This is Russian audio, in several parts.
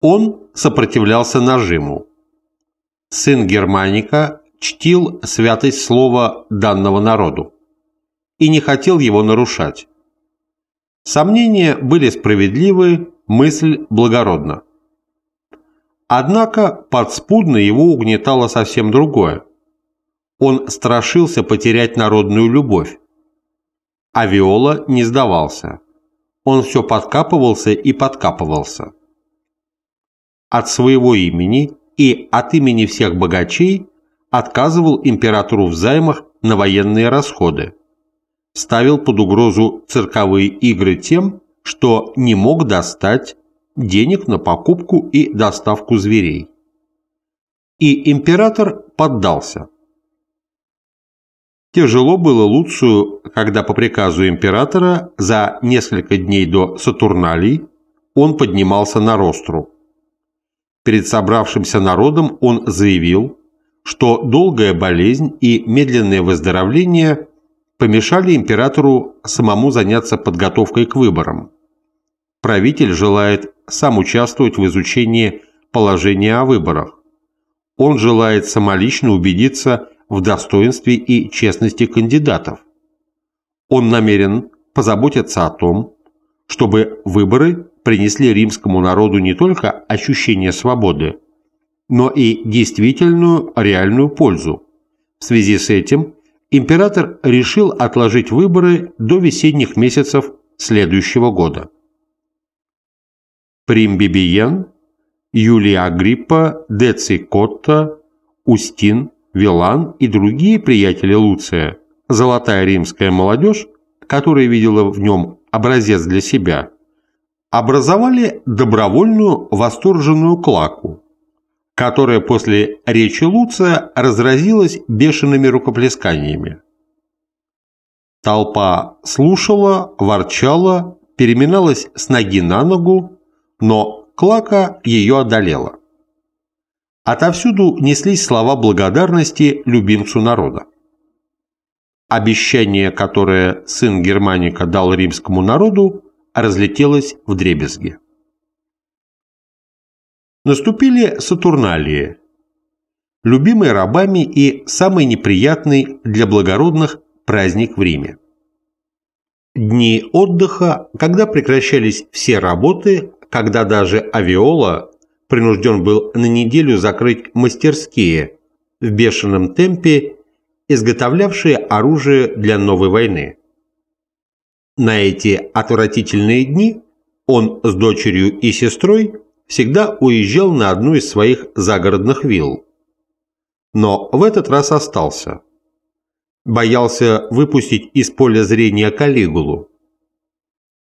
Он сопротивлялся нажиму. Сын Германика чтил святость слова данного народу и не хотел его нарушать. Сомнения были справедливы, мысль благородна. Однако подспудно его угнетало совсем другое. Он страшился потерять народную любовь. А Виола не сдавался. Он все подкапывался и подкапывался. От своего имени и от имени всех богачей отказывал императору в займах на военные расходы. Ставил под угрозу цирковые игры тем, что не мог достать денег на покупку и доставку зверей. И император поддался. Тяжело было Луцию, когда по приказу императора за несколько дней до Сатурналий он поднимался на ростру. Перед собравшимся народом он заявил, что долгая болезнь и медленное выздоровление помешали императору самому заняться подготовкой к выборам. Правитель желает сам участвовать в изучении положения о выборах. Он желает самолично убедиться в достоинстве и честности кандидатов. Он намерен позаботиться о том, чтобы выборы принесли римскому народу не только ощущение свободы, но и действительную реальную пользу. В связи с этим император решил отложить выборы до весенних месяцев следующего года. Прим Бибиен, Юлия Агриппа, Деци Котта, Устин, Вилан и другие приятели Луция, золотая римская молодежь, которая видела в нем образец для себя, образовали добровольную восторженную клаку, которая после речи Луция разразилась бешеными рукоплесканиями. Толпа слушала, ворчала, переминалась с ноги на ногу, но Клака ее одолела. Отовсюду неслись слова благодарности любимцу народа. Обещание, которое сын Германика дал римскому народу, разлетелось в дребезги. Наступили Сатурналии, любимый рабами и самый неприятный для благородных праздник в Риме. Дни отдыха, когда прекращались все работы, когда даже авиола принужден был на неделю закрыть мастерские в бешеном темпе, изготовлявшие оружие для новой войны. На эти отвратительные дни он с дочерью и сестрой всегда уезжал на одну из своих загородных вилл. Но в этот раз остался. Боялся выпустить из поля зрения Калигулу.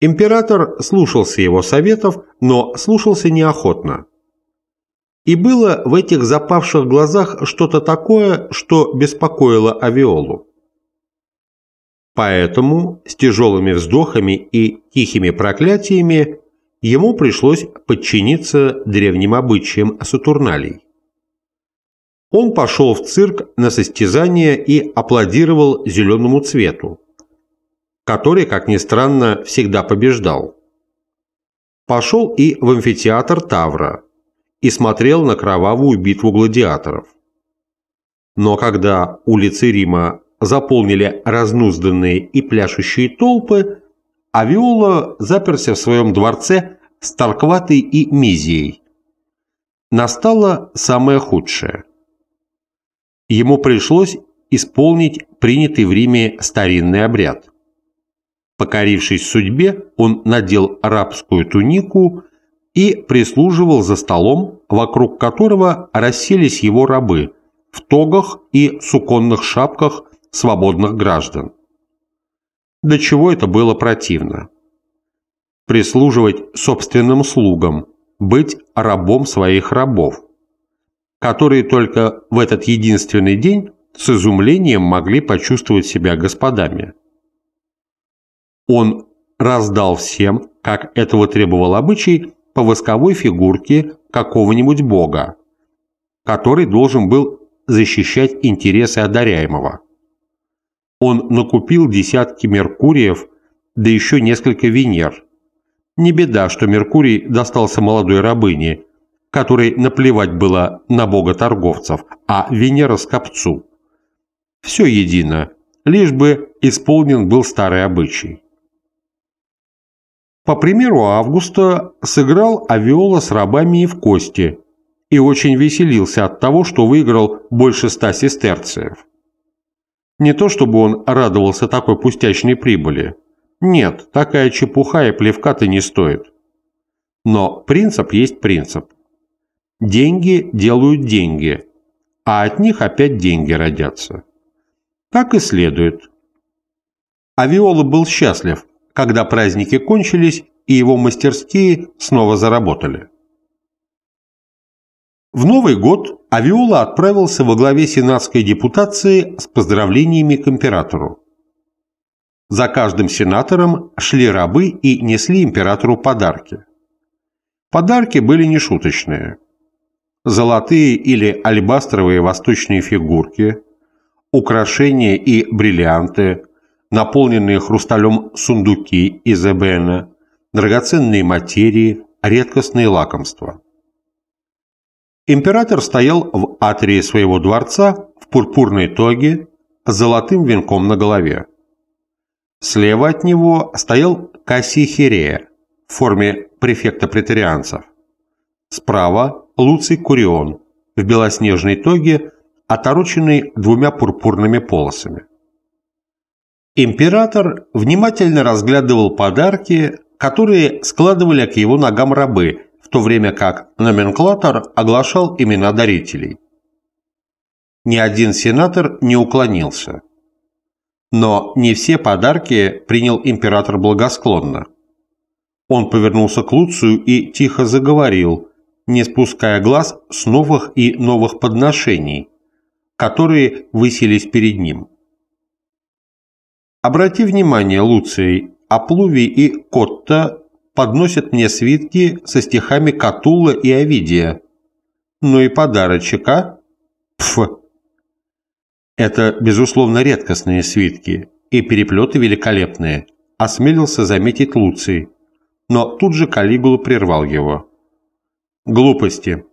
Император слушался его советов, но слушался неохотно. И было в этих запавших глазах что-то такое, что беспокоило Авиолу. Поэтому с тяжелыми вздохами и тихими проклятиями ему пришлось подчиниться древним обычаям Сатурналей. Он пошел в цирк на состязание и аплодировал зеленому цвету, который, как ни странно, всегда побеждал. Пошел и в амфитеатр Тавра, и смотрел на кровавую битву гладиаторов. Но когда улицы Рима заполнили разнузданные и пляшущие толпы, Авиола заперся в своем дворце с Таркватой и Мизией. Настало самое худшее. Ему пришлось исполнить принятый в Риме старинный обряд. Покорившись судьбе, он надел рабскую тунику и прислуживал за столом, вокруг которого расселись его рабы в тогах и суконных шапках свободных граждан. До чего это было противно. Прислуживать собственным слугам, быть рабом своих рабов, которые только в этот единственный день с изумлением могли почувствовать себя господами. Он раздал всем, как этого требовал обычай, по восковой фигурке какого-нибудь бога, который должен был защищать интересы одаряемого. Он накупил десятки Меркуриев, да еще несколько Венер. Не беда, что Меркурий достался молодой рабыне, которой наплевать было на бога торговцев, а Венера скопцу. Все едино, лишь бы исполнен был старый обычай. По примеру Августа сыграл Авиола с рабами и в кости и очень веселился от того, что выиграл больше ста сестерциев. Не то чтобы он радовался такой пустячной прибыли. Нет, такая чепуха и плевка-то не стоит. Но принцип есть принцип. Деньги делают деньги, а от них опять деньги родятся. Так и следует. Авиола был счастлив, когда праздники кончились и его мастерские снова заработали. В Новый год Авиола отправился во главе сенатской депутации с поздравлениями к императору. За каждым сенатором шли рабы и несли императору подарки. Подарки были нешуточные. Золотые или альбастровые восточные фигурки – украшения и бриллианты, наполненные хрусталем сундуки из эбена, драгоценные материи, редкостные лакомства. Император стоял в атрии своего дворца в пурпурной тоге с золотым венком на голове. Слева от него стоял Кассий Хирея в форме префекта претарианцев. Справа – Луций Курион в белоснежной тоге отороченный двумя пурпурными полосами. Император внимательно разглядывал подарки, которые складывали к его ногам рабы, то время как номенклатор оглашал имена дарителей. Ни один сенатор не уклонился. Но не все подарки принял император благосклонно. Он повернулся к Луцию и тихо заговорил, не спуская глаз с новых и новых подношений – которые высились перед ним. Обрати внимание, Луций, Аплувий и Котта подносят мне свитки со стихами Катула и Овидия. Ну и подарочек, а? Пф! Это, безусловно, редкостные свитки, и переплеты великолепные, осмелился заметить Луций, но тут же Калигула прервал его. Глупости.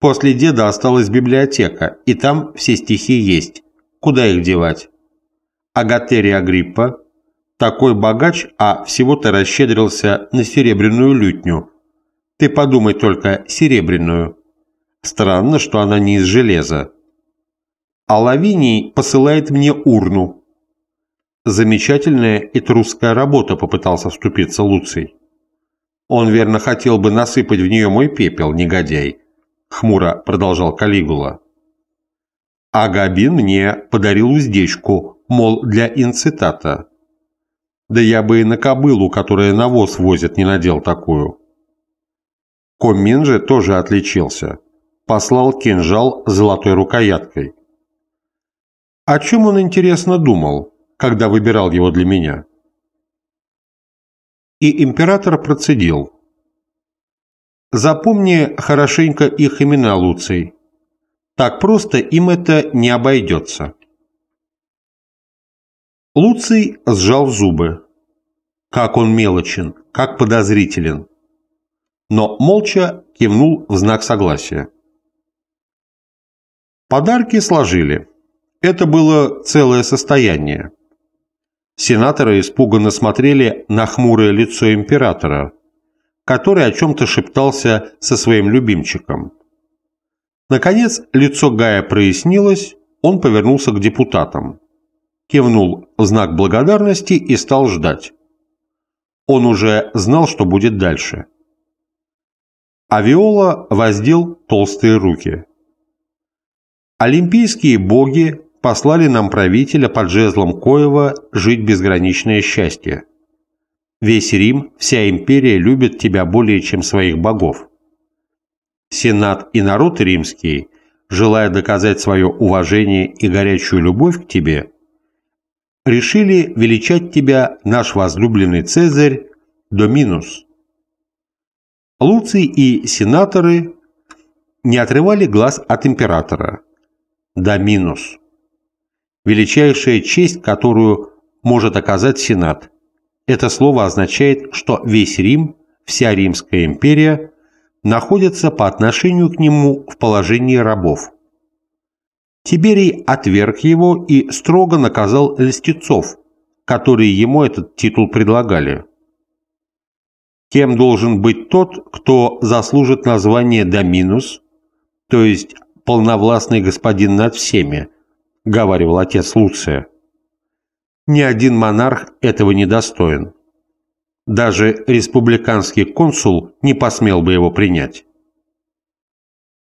После деда осталась библиотека, и там все стихи есть. Куда их девать? Агатерия Агриппа, такой богач, а всего-то расщедрился на серебряную лютню. Ты подумай только, серебряную. Странно, что она не из железа. А Лавиний посылает мне урну. Замечательная и трусская работа, попытался вступиться Луций. Он верно хотел бы насыпать в нее мой пепел, негодяй хмуро продолжал Калигула. Агабин мне подарил уздечку, мол, для инцитата. Да я бы и на кобылу, которая навоз возит, не надел такую. Коммин же тоже отличился. Послал кинжал с золотой рукояткой. О чем он, интересно, думал, когда выбирал его для меня? И император процедил. Запомни хорошенько их имена, Луций. Так просто им это не обойдется. Луций сжал зубы. Как он мелочен, как подозрителен. Но молча кивнул в знак согласия. Подарки сложили. Это было целое состояние. Сенаторы испуганно смотрели на хмурое лицо императора – который о чем-то шептался со своим любимчиком. Наконец, лицо Гая прояснилось, он повернулся к депутатам. Кивнул в знак благодарности и стал ждать. Он уже знал, что будет дальше. Авиола воздел толстые руки. Олимпийские боги послали нам правителя под жезлом Коева жить безграничное счастье. Весь Рим, вся империя любят тебя более, чем своих богов. Сенат и народ римский, желая доказать свое уважение и горячую любовь к тебе, решили величать тебя наш возлюбленный Цезарь Доминус. Луций и сенаторы не отрывали глаз от императора. Доминус. Величайшая честь, которую может оказать Сенат – это слово означает, что весь Рим, вся Римская империя находятся по отношению к нему в положении рабов. Тиберий отверг его и строго наказал льстецов, которые ему этот титул предлагали. Кем должен быть тот, кто заслужит название «доминус», то есть «полновластный господин над всеми», — говаривал отец Луция. Ни один монарх этого не достоин. Даже республиканский консул не посмел бы его принять.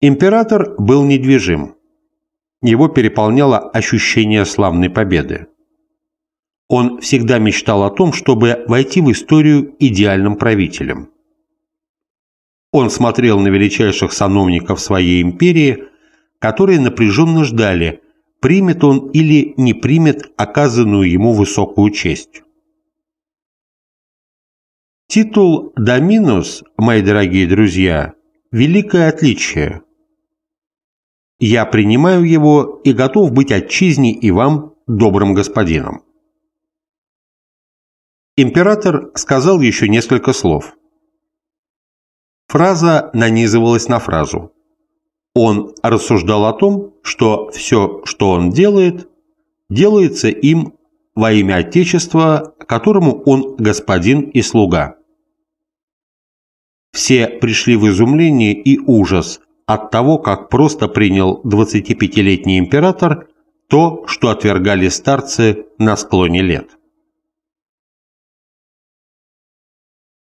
Император был недвижим. Его переполняло ощущение славной победы. Он всегда мечтал о том, чтобы войти в историю идеальным правителем. Он смотрел на величайших сановников своей империи, которые напряженно ждали, примет он или не примет оказанную ему высокую честь. Титул «Доминус», мои дорогие друзья, великое отличие – я принимаю его и готов быть отчизне и вам добрым господином. Император сказал еще несколько слов. Фраза нанизывалась на фразу. Он рассуждал о том, что все, что он делает, делается им во имя Отечества, которому он господин и слуга. Все пришли в изумление и ужас от того, как просто принял 25-летний император то, что отвергали старцы на склоне лет.